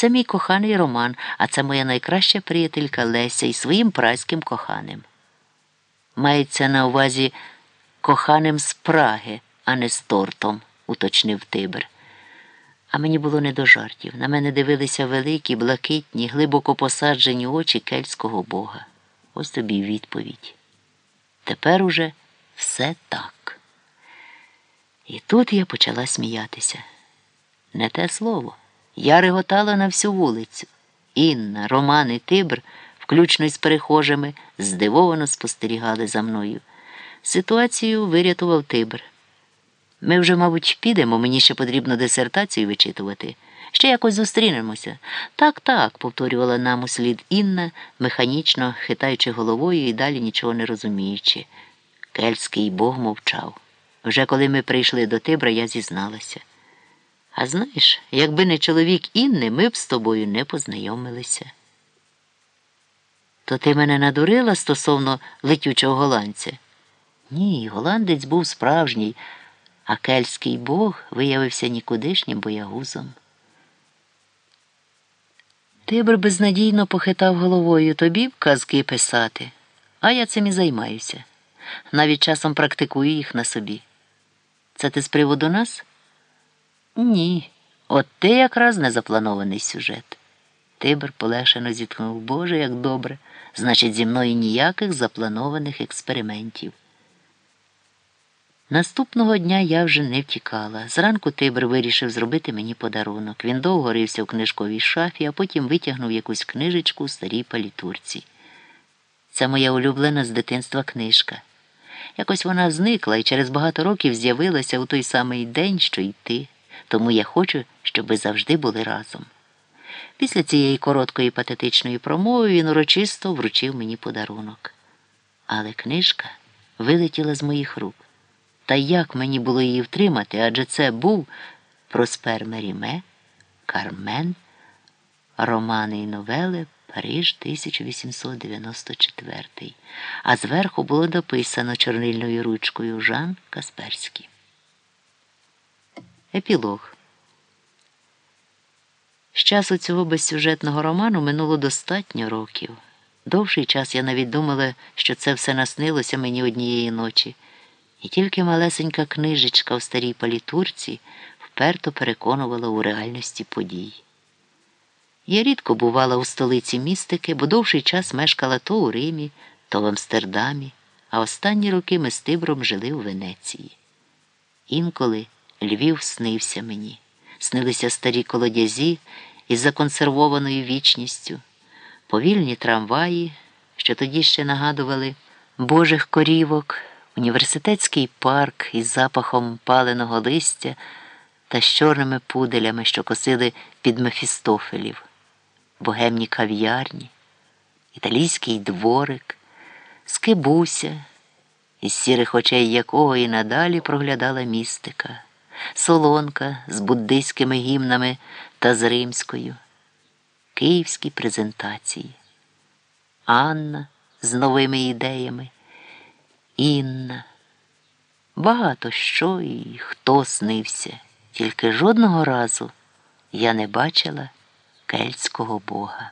Це мій коханий Роман, а це моя найкраща приятелька Леся із своїм праським коханим. Мається на увазі коханим з Праги, а не з тортом, уточнив Тибр. А мені було не до жартів. На мене дивилися великі, блакитні, глибоко посаджені очі кельтського бога. Ось тобі відповідь. Тепер уже все так. І тут я почала сміятися. Не те слово. Я реготала на всю вулицю. Інна, Роман і Тибр, включно із перехожими, здивовано спостерігали за мною. Ситуацію вирятував Тибр. Ми вже, мабуть, підемо, мені ще потрібно дисертацію вичитувати. Ще якось зустрінемося. Так, так, повторювала нам услід Інна, механічно хитаючи головою і далі нічого не розуміючи. Кельтський бог мовчав. Вже коли ми прийшли до Тибра, я зізналася. А знаєш, якби не чоловік Інни, ми б з тобою не познайомилися. То ти мене надурила стосовно летючого голландця? Ні, голландець був справжній, а кельтський бог виявився нікудишнім боягузом. Тибр безнадійно похитав головою тобі б казки писати, а я цим і займаюся. Навіть часом практикую їх на собі. Це ти з приводу нас? Ні. От ти якраз незапланований сюжет. Тибр полегшено зітхнув Боже, як добре. Значить, зі мною ніяких запланованих експериментів. Наступного дня я вже не втікала. Зранку Тибр вирішив зробити мені подарунок. Він довго рився в книжковій шафі, а потім витягнув якусь книжечку у старій палітурці. Це моя улюблена з дитинства книжка. Якось вона зникла і через багато років з'явилася у той самий день, що й ти. Тому я хочу, щоб ви завжди були разом. Після цієї короткої патетичної промови він урочисто вручив мені подарунок. Але книжка вилетіла з моїх рук. Та як мені було її втримати, адже це був Проспер Меріме, Кармен, романи і новели Париж 1894, а зверху було дописано чорнильною ручкою Жан Касперський. Епілог. З часу цього безсюжетного роману минуло достатньо років. Довший час я навіть думала, що це все наснилося мені однієї ночі, і тільки малесенька книжечка в старій палітурці вперто переконувала у реальності подій. Я рідко бувала у столиці містики, бо довший час мешкала то у Римі, то в Амстердамі, а останні роки ми з Тибром жили у Венеції. Інколи Львів снився мені, снилися старі колодязі із законсервованою вічністю, повільні трамваї, що тоді ще нагадували божих корівок, університетський парк із запахом паленого листя та з чорними пуделями, що косили під мефістофелів, богемні кав'ярні, італійський дворик, скибуся, із сірих очей якого і надалі проглядала містика солонка з буддийськими гімнами та з римською, київські презентації, Анна з новими ідеями, Інна. Багато що і хто снився, тільки жодного разу я не бачила кельтського бога.